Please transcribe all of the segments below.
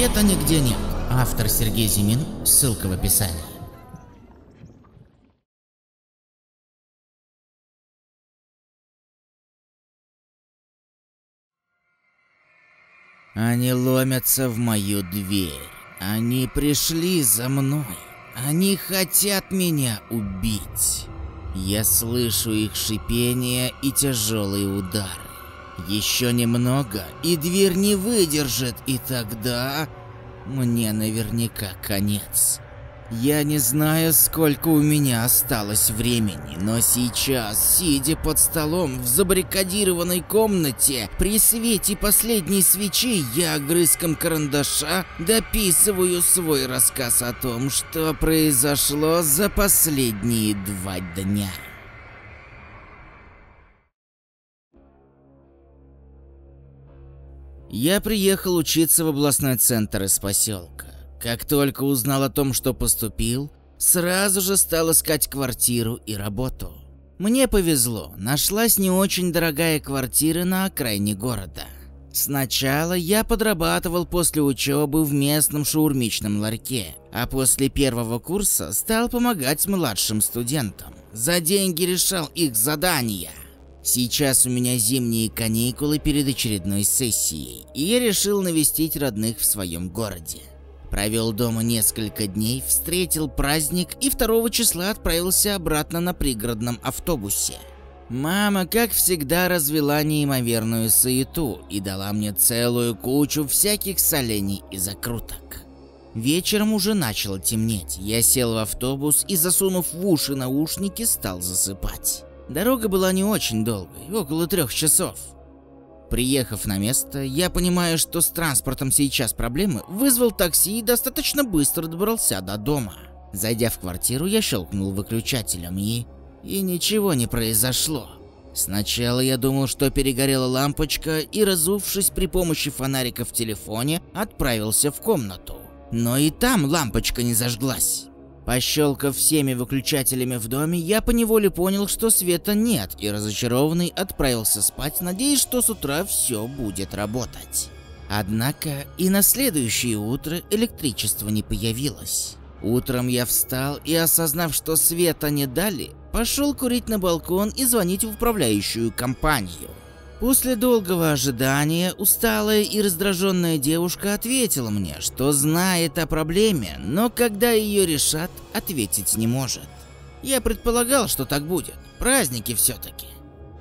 Света нигде нет. Автор Сергей Зимин, ссылка в описании. Они ломятся в мою дверь. Они пришли за мной. Они хотят меня убить. Я слышу их шипение и тяжелые удары. Еще немного, и дверь не выдержит, и тогда мне наверняка конец. Я не знаю, сколько у меня осталось времени, но сейчас, сидя под столом в забаррикадированной комнате, при свете последней свечи, я огрызком карандаша дописываю свой рассказ о том, что произошло за последние два дня. Я приехал учиться в областной центр из поселка. Как только узнал о том, что поступил, сразу же стал искать квартиру и работу. Мне повезло, нашлась не очень дорогая квартира на окраине города. Сначала я подрабатывал после учебы в местном шаурмичном ларьке, а после первого курса стал помогать младшим студентам. За деньги решал их задания. Сейчас у меня зимние каникулы перед очередной сессией, и я решил навестить родных в своем городе. Провел дома несколько дней, встретил праздник и 2 числа отправился обратно на пригородном автобусе. Мама, как всегда, развела неимоверную суету и дала мне целую кучу всяких солений и закруток. Вечером уже начало темнеть. Я сел в автобус и, засунув в уши наушники, стал засыпать. Дорога была не очень долгой, около трех часов. Приехав на место, я понимаю, что с транспортом сейчас проблемы, вызвал такси и достаточно быстро добрался до дома. Зайдя в квартиру, я щелкнул выключателем и... И ничего не произошло. Сначала я думал, что перегорела лампочка и, разувшись при помощи фонарика в телефоне, отправился в комнату. Но и там лампочка не зажглась. Пощелкав всеми выключателями в доме, я поневоле понял, что света нет, и разочарованный отправился спать, надеясь, что с утра все будет работать. Однако и на следующее утро электричество не появилось. Утром я встал и, осознав, что света не дали, пошел курить на балкон и звонить в управляющую компанию. После долгого ожидания усталая и раздраженная девушка ответила мне, что знает о проблеме, но когда ее решат, ответить не может. Я предполагал, что так будет. Праздники все-таки.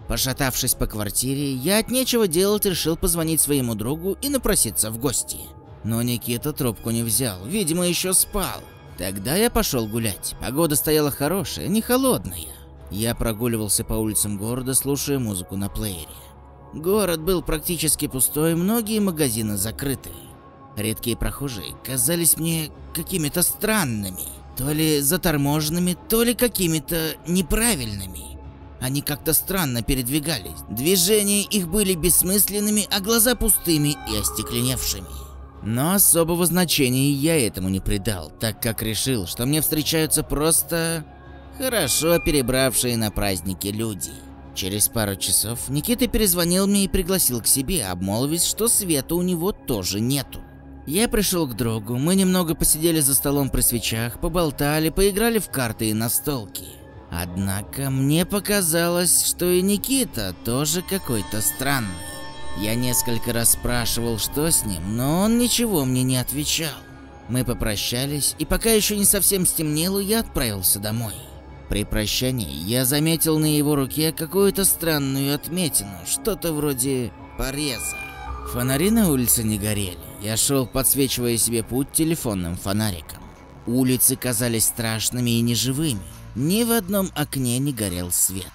Пошатавшись по квартире, я от нечего делать решил позвонить своему другу и напроситься в гости. Но Никита трубку не взял, видимо, еще спал. Тогда я пошел гулять. Погода стояла хорошая, не холодная. Я прогуливался по улицам города, слушая музыку на плеере. Город был практически пустой, многие магазины закрыты. Редкие прохожие казались мне какими-то странными, то ли заторможенными, то ли какими-то неправильными. Они как-то странно передвигались. Движения их были бессмысленными, а глаза пустыми и остекленевшими. Но особого значения я этому не придал, так как решил, что мне встречаются просто хорошо перебравшие на праздники люди. Через пару часов Никита перезвонил мне и пригласил к себе, обмолвив, что света у него тоже нету. Я пришел к другу, мы немного посидели за столом при свечах, поболтали, поиграли в карты и настолки. Однако мне показалось, что и Никита тоже какой-то странный. Я несколько раз спрашивал, что с ним, но он ничего мне не отвечал. Мы попрощались, и пока еще не совсем стемнело, я отправился домой. При прощании я заметил на его руке какую-то странную отметину, что-то вроде пореза. Фонари на улице не горели. Я шел, подсвечивая себе путь телефонным фонариком. Улицы казались страшными и неживыми. Ни в одном окне не горел свет.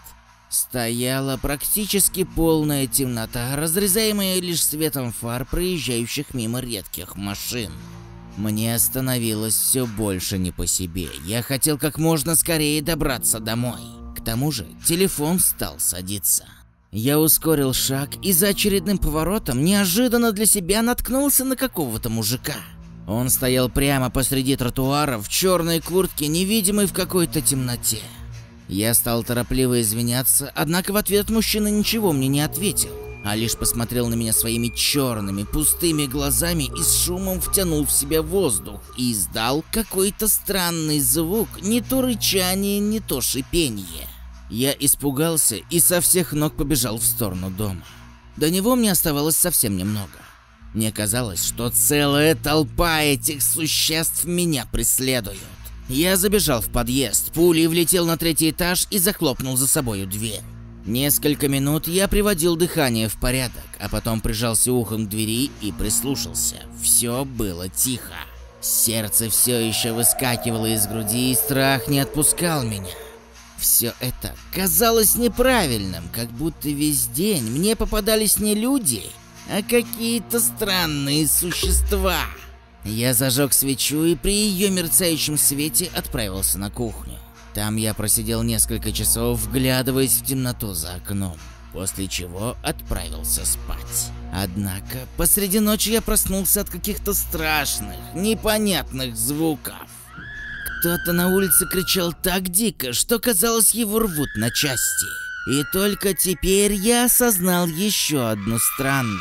Стояла практически полная темнота, разрезаемая лишь светом фар проезжающих мимо редких машин. Мне становилось все больше не по себе. Я хотел как можно скорее добраться домой. К тому же телефон стал садиться. Я ускорил шаг и за очередным поворотом неожиданно для себя наткнулся на какого-то мужика. Он стоял прямо посреди тротуара в черной куртке, невидимой в какой-то темноте. Я стал торопливо извиняться, однако в ответ мужчина ничего мне не ответил. А лишь посмотрел на меня своими черными, пустыми глазами и с шумом втянул в себя воздух и издал какой-то странный звук, не то рычание, не то шипение. Я испугался и со всех ног побежал в сторону дома. До него мне оставалось совсем немного. Мне казалось, что целая толпа этих существ меня преследуют. Я забежал в подъезд, пулей влетел на третий этаж и захлопнул за собою дверь. Несколько минут я приводил дыхание в порядок, а потом прижался ухом к двери и прислушался. Все было тихо. Сердце все еще выскакивало из груди, и страх не отпускал меня. Все это казалось неправильным, как будто весь день мне попадались не люди, а какие-то странные существа. Я зажег свечу и при ее мерцающем свете отправился на кухню. Там я просидел несколько часов, вглядываясь в темноту за окном, после чего отправился спать. Однако посреди ночи я проснулся от каких-то страшных, непонятных звуков. Кто-то на улице кричал так дико, что казалось его рвут на части. И только теперь я осознал еще одну странность.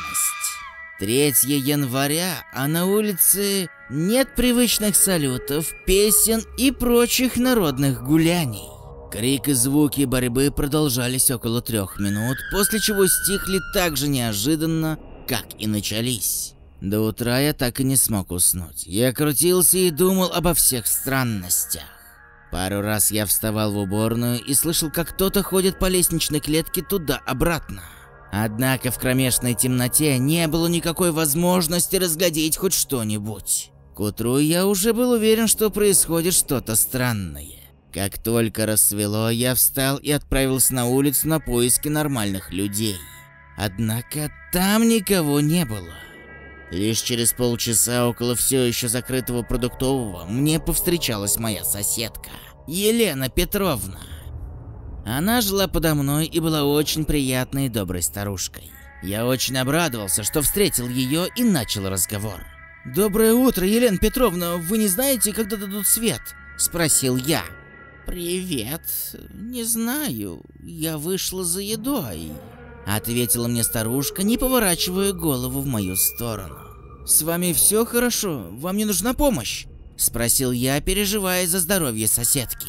3 января, а на улице нет привычных салютов, песен и прочих народных гуляний. Крик и звуки борьбы продолжались около трех минут, после чего стихли так же неожиданно, как и начались. До утра я так и не смог уснуть. Я крутился и думал обо всех странностях. Пару раз я вставал в уборную и слышал, как кто-то ходит по лестничной клетке туда-обратно. Однако в кромешной темноте не было никакой возможности разглядеть хоть что-нибудь. К утру я уже был уверен, что происходит что-то странное. Как только рассвело, я встал и отправился на улицу на поиски нормальных людей. Однако там никого не было. Лишь через полчаса около все еще закрытого продуктового мне повстречалась моя соседка, Елена Петровна. Она жила подо мной и была очень приятной и доброй старушкой. Я очень обрадовался, что встретил ее и начал разговор. «Доброе утро, Елена Петровна, вы не знаете, когда дадут свет?» – спросил я. «Привет, не знаю, я вышла за едой», – ответила мне старушка, не поворачивая голову в мою сторону. «С вами все хорошо? Вам не нужна помощь?» – спросил я, переживая за здоровье соседки.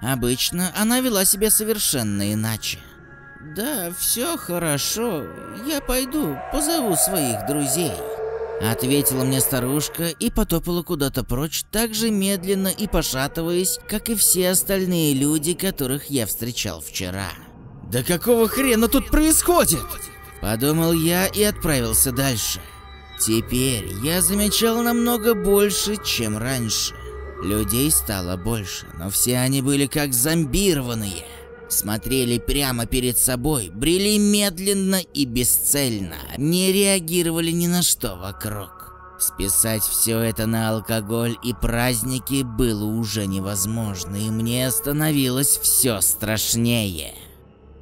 Обычно она вела себя совершенно иначе. «Да, все хорошо. Я пойду, позову своих друзей», — ответила мне старушка и потопала куда-то прочь так же медленно и пошатываясь, как и все остальные люди, которых я встречал вчера. «Да какого хрена тут происходит?» Подумал я и отправился дальше. Теперь я замечал намного больше, чем раньше. Людей стало больше, но все они были как зомбированные. Смотрели прямо перед собой, брели медленно и бесцельно, не реагировали ни на что вокруг. Списать все это на алкоголь и праздники было уже невозможно, и мне становилось все страшнее.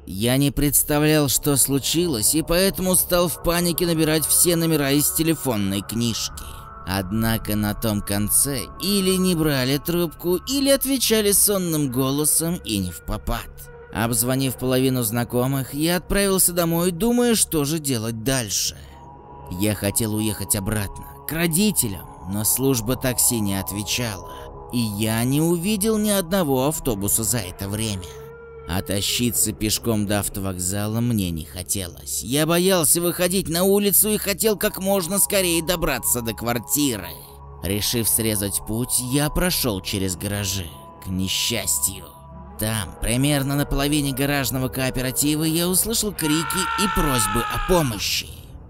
Я не представлял, что случилось, и поэтому стал в панике набирать все номера из телефонной книжки. Однако на том конце или не брали трубку, или отвечали сонным голосом и не в попад. Обзвонив половину знакомых, я отправился домой, думая, что же делать дальше. Я хотел уехать обратно, к родителям, но служба такси не отвечала, и я не увидел ни одного автобуса за это время. А тащиться пешком до автовокзала мне не хотелось. Я боялся выходить на улицу и хотел как можно скорее добраться до квартиры. Решив срезать путь, я прошел через гаражи. К несчастью. Там, примерно на половине гаражного кооператива, я услышал крики и просьбы о помощи.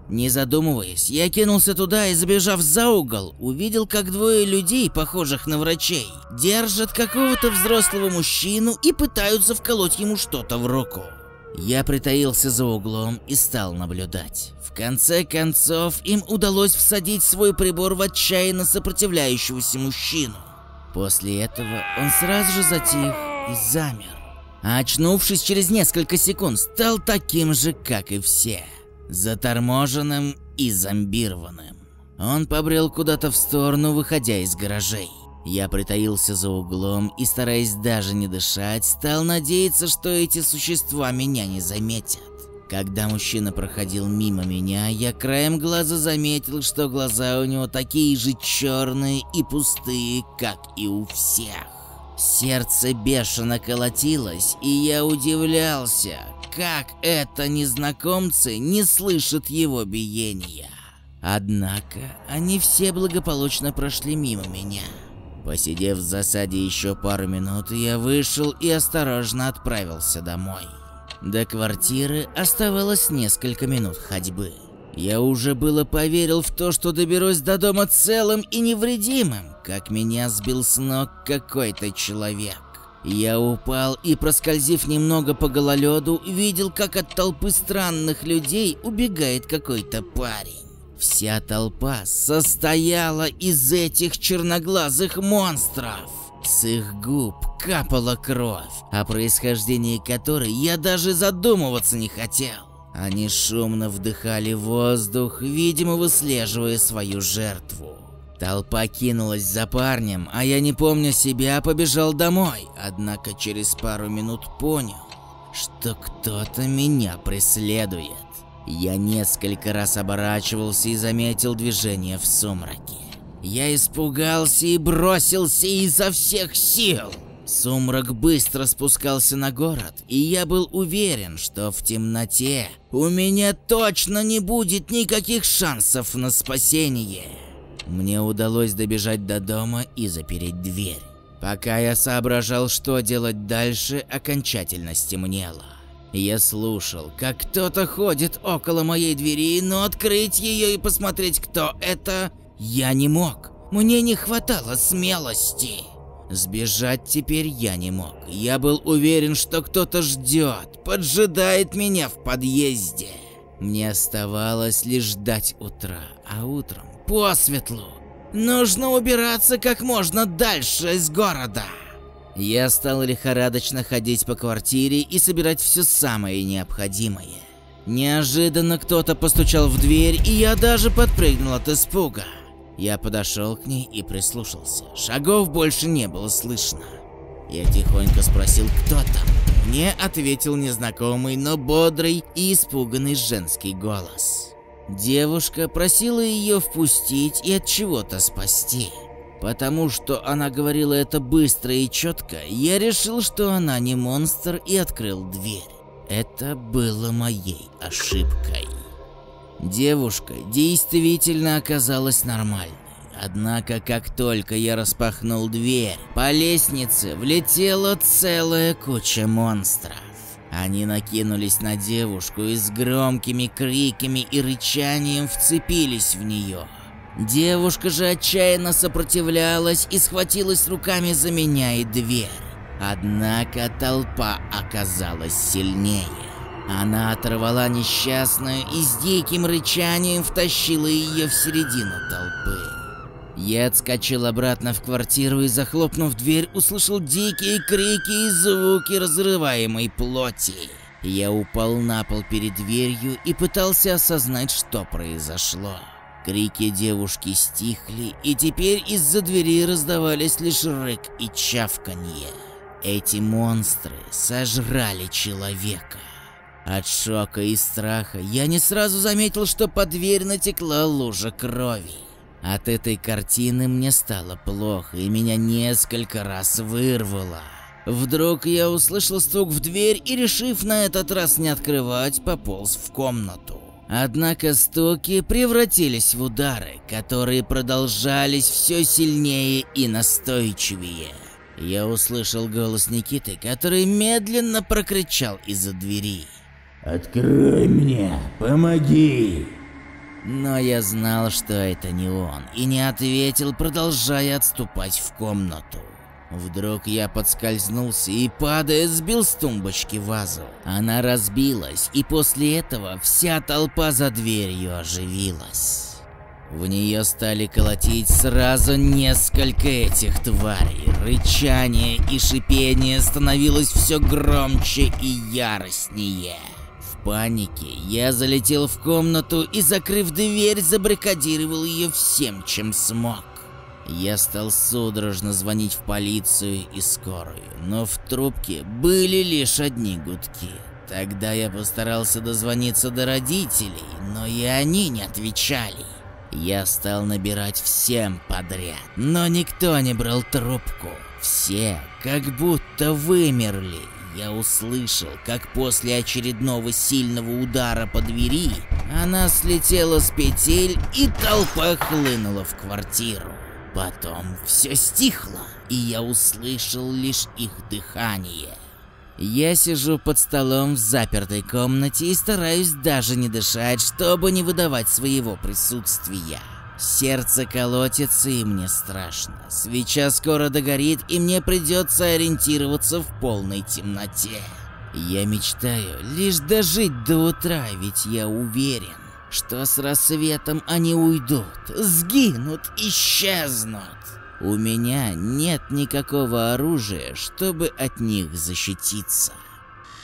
Не задумываясь, я кинулся туда и, забежав за угол, увидел, как двое людей, похожих на врачей, держат какого-то взрослого мужчину и пытаются вколоть ему что-то в руку. Я притаился за углом и стал наблюдать. В конце концов, им удалось всадить свой прибор в отчаянно сопротивляющегося мужчину. После этого он сразу же затих и замер. А очнувшись через несколько секунд, стал таким же, как и все заторможенным и зомбированным. Он побрел куда-то в сторону, выходя из гаражей. Я притаился за углом и, стараясь даже не дышать, стал надеяться, что эти существа меня не заметят. Когда мужчина проходил мимо меня, я краем глаза заметил, что глаза у него такие же черные и пустые, как и у всех. Сердце бешено колотилось, и я удивлялся, как это незнакомцы не слышат его биения. Однако они все благополучно прошли мимо меня. Посидев в засаде еще пару минут, я вышел и осторожно отправился домой. До квартиры оставалось несколько минут ходьбы. Я уже было поверил в то, что доберусь до дома целым и невредимым, как меня сбил с ног какой-то человек. Я упал и, проскользив немного по гололеду, видел, как от толпы странных людей убегает какой-то парень. Вся толпа состояла из этих черноглазых монстров. С их губ капала кровь, о происхождении которой я даже задумываться не хотел. Они шумно вдыхали воздух, видимо выслеживая свою жертву. Толпа кинулась за парнем, а я не помня себя побежал домой, однако через пару минут понял, что кто-то меня преследует. Я несколько раз оборачивался и заметил движение в сумраке. Я испугался и бросился изо всех сил. Сумрак быстро спускался на город, и я был уверен, что в темноте у меня точно не будет никаких шансов на спасение. Мне удалось добежать до дома и запереть дверь. Пока я соображал, что делать дальше, окончательно стемнело. Я слушал, как кто-то ходит около моей двери, но открыть ее и посмотреть, кто это, я не мог. Мне не хватало смелости. Сбежать теперь я не мог. Я был уверен, что кто-то ждет, поджидает меня в подъезде. Мне оставалось лишь ждать утра, а утром, по светлу, нужно убираться как можно дальше из города. Я стал лихорадочно ходить по квартире и собирать все самое необходимое. Неожиданно кто-то постучал в дверь, и я даже подпрыгнул от испуга. Я подошел к ней и прислушался. Шагов больше не было слышно. Я тихонько спросил, кто там. Мне ответил незнакомый, но бодрый и испуганный женский голос. Девушка просила ее впустить и от чего-то спасти. Потому что она говорила это быстро и четко, я решил, что она не монстр и открыл дверь. Это было моей ошибкой. Девушка действительно оказалась нормальной. Однако, как только я распахнул дверь, по лестнице влетела целая куча монстров. Они накинулись на девушку и с громкими криками и рычанием вцепились в нее. Девушка же отчаянно сопротивлялась и схватилась руками за меня и дверь. Однако толпа оказалась сильнее. Она оторвала несчастную и с диким рычанием втащила ее в середину толпы. Я отскочил обратно в квартиру и, захлопнув дверь, услышал дикие крики и звуки разрываемой плоти. Я упал на пол перед дверью и пытался осознать, что произошло. Крики девушки стихли, и теперь из-за двери раздавались лишь рык и чавканье. Эти монстры сожрали человека. От шока и страха я не сразу заметил, что под дверь натекла лужа крови. От этой картины мне стало плохо, и меня несколько раз вырвало. Вдруг я услышал стук в дверь и, решив на этот раз не открывать, пополз в комнату. Однако стуки превратились в удары, которые продолжались все сильнее и настойчивее. Я услышал голос Никиты, который медленно прокричал из-за двери. «Открой мне! Помоги!» Но я знал, что это не он, и не ответил, продолжая отступать в комнату. Вдруг я подскользнулся и, падая, сбил с тумбочки вазу. Она разбилась, и после этого вся толпа за дверью оживилась. В нее стали колотить сразу несколько этих тварей. Рычание и шипение становилось все громче и яростнее панике я залетел в комнату и, закрыв дверь, забаррикадировал ее всем, чем смог. Я стал судорожно звонить в полицию и скорую, но в трубке были лишь одни гудки. Тогда я постарался дозвониться до родителей, но и они не отвечали. Я стал набирать всем подряд, но никто не брал трубку. Все как будто вымерли. Я услышал, как после очередного сильного удара по двери она слетела с петель и толпа хлынула в квартиру. Потом все стихло, и я услышал лишь их дыхание. Я сижу под столом в запертой комнате и стараюсь даже не дышать, чтобы не выдавать своего присутствия. Сердце колотится и мне страшно. Свеча скоро догорит и мне придется ориентироваться в полной темноте. Я мечтаю лишь дожить до утра, ведь я уверен, что с рассветом они уйдут, сгинут, исчезнут. У меня нет никакого оружия, чтобы от них защититься.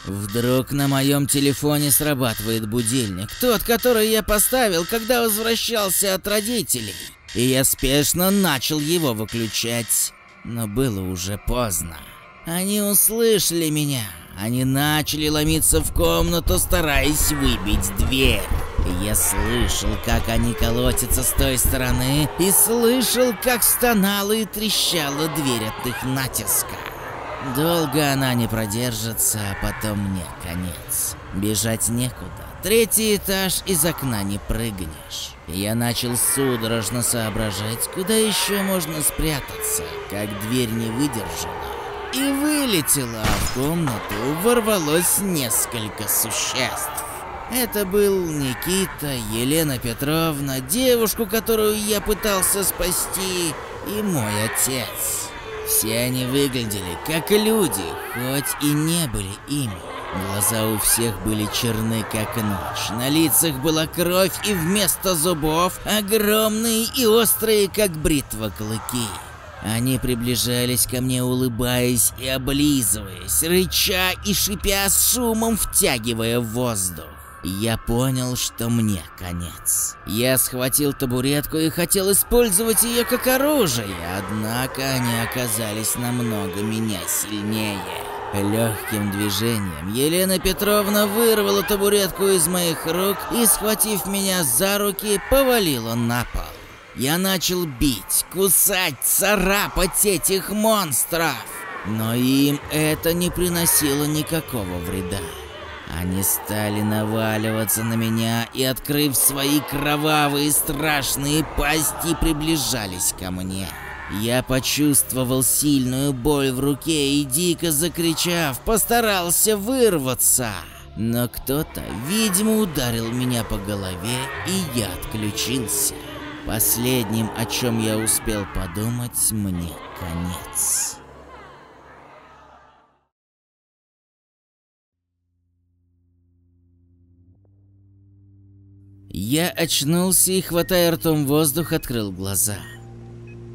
Вдруг на моем телефоне срабатывает будильник, тот, который я поставил, когда возвращался от родителей. И я спешно начал его выключать, но было уже поздно. Они услышали меня, они начали ломиться в комнату, стараясь выбить дверь. Я слышал, как они колотятся с той стороны, и слышал, как стонала и трещала дверь от их натиска. Долго она не продержится, а потом мне конец. Бежать некуда. Третий этаж из окна не прыгнешь. Я начал судорожно соображать, куда еще можно спрятаться, как дверь не выдержала. И вылетела, а в комнату ворвалось несколько существ. Это был Никита, Елена Петровна, девушку, которую я пытался спасти, и мой отец. Все они выглядели как люди, хоть и не были ими. Глаза у всех были черны, как ночь. На лицах была кровь, и вместо зубов огромные и острые, как бритва, клыки. Они приближались ко мне, улыбаясь и облизываясь, рыча и шипя с шумом, втягивая воздух. Я понял, что мне конец. Я схватил табуретку и хотел использовать ее как оружие, однако они оказались намного меня сильнее. Легким движением Елена Петровна вырвала табуретку из моих рук и, схватив меня за руки, повалила на пол. Я начал бить, кусать, царапать этих монстров, но им это не приносило никакого вреда. Они стали наваливаться на меня и, открыв свои кровавые страшные пасти, приближались ко мне. Я почувствовал сильную боль в руке и, дико закричав, постарался вырваться. Но кто-то, видимо, ударил меня по голове, и я отключился. Последним, о чем я успел подумать, мне конец. Я очнулся и, хватая ртом воздух, открыл глаза.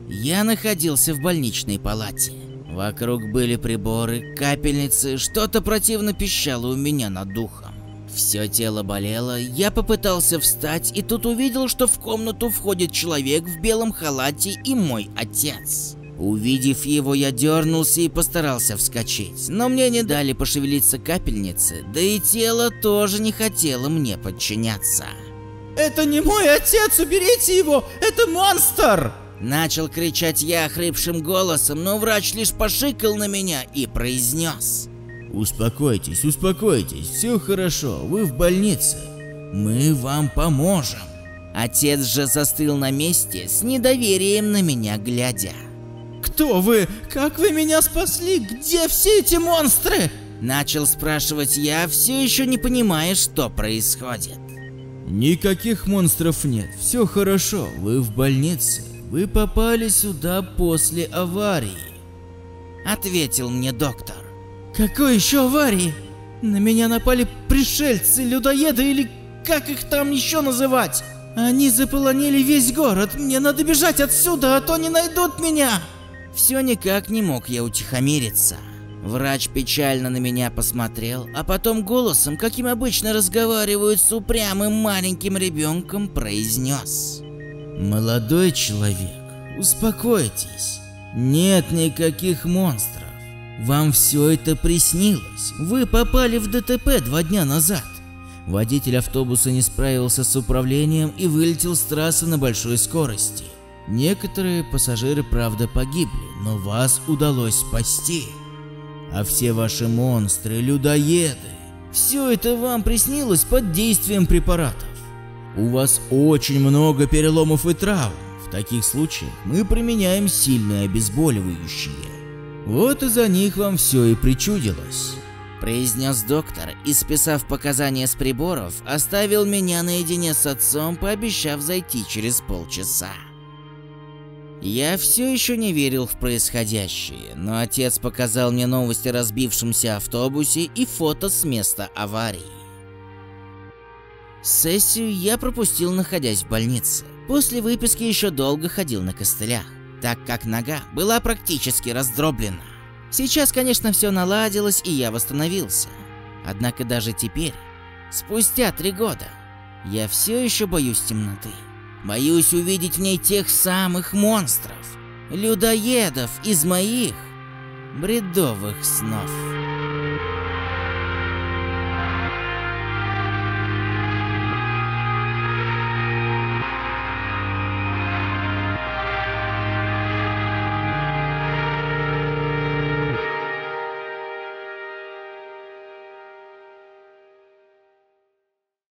Я находился в больничной палате. Вокруг были приборы, капельницы, что-то противно пищало у меня над духом. Все тело болело, я попытался встать и тут увидел, что в комнату входит человек в белом халате и мой отец. Увидев его, я дернулся и постарался вскочить, но мне не дали пошевелиться капельницы, да и тело тоже не хотело мне подчиняться. Это не мой отец, уберите его! Это монстр! Начал кричать я хрипшим голосом, но врач лишь пошикал на меня и произнес. Успокойтесь, успокойтесь, все хорошо, вы в больнице. Мы вам поможем. Отец же застыл на месте, с недоверием на меня глядя. Кто вы? Как вы меня спасли? Где все эти монстры? Начал спрашивать я, все еще не понимая, что происходит. Никаких монстров нет, все хорошо, вы в больнице. Вы попали сюда после аварии. Ответил мне доктор. Какой еще аварии? На меня напали пришельцы, людоеды или как их там еще называть? Они заполонили весь город, мне надо бежать отсюда, а то не найдут меня. Все никак не мог я утихомириться. Врач печально на меня посмотрел, а потом голосом, каким обычно разговаривают с упрямым маленьким ребенком, произнес. Молодой человек, успокойтесь. Нет никаких монстров. Вам все это приснилось. Вы попали в ДТП два дня назад. Водитель автобуса не справился с управлением и вылетел с трассы на большой скорости. Некоторые пассажиры, правда, погибли, но вас удалось спасти. А все ваши монстры, людоеды, все это вам приснилось под действием препаратов. У вас очень много переломов и травм. В таких случаях мы применяем сильные обезболивающие. Вот из-за них вам все и причудилось. Произнес доктор и, списав показания с приборов, оставил меня наедине с отцом, пообещав зайти через полчаса. Я все еще не верил в происходящее, но отец показал мне новости о разбившемся автобусе и фото с места аварии. Сессию я пропустил, находясь в больнице. После выписки еще долго ходил на костылях, так как нога была практически раздроблена. Сейчас, конечно, все наладилось и я восстановился. Однако даже теперь, спустя три года, я все еще боюсь темноты. Боюсь увидеть в ней тех самых монстров, людоедов из моих бредовых снов.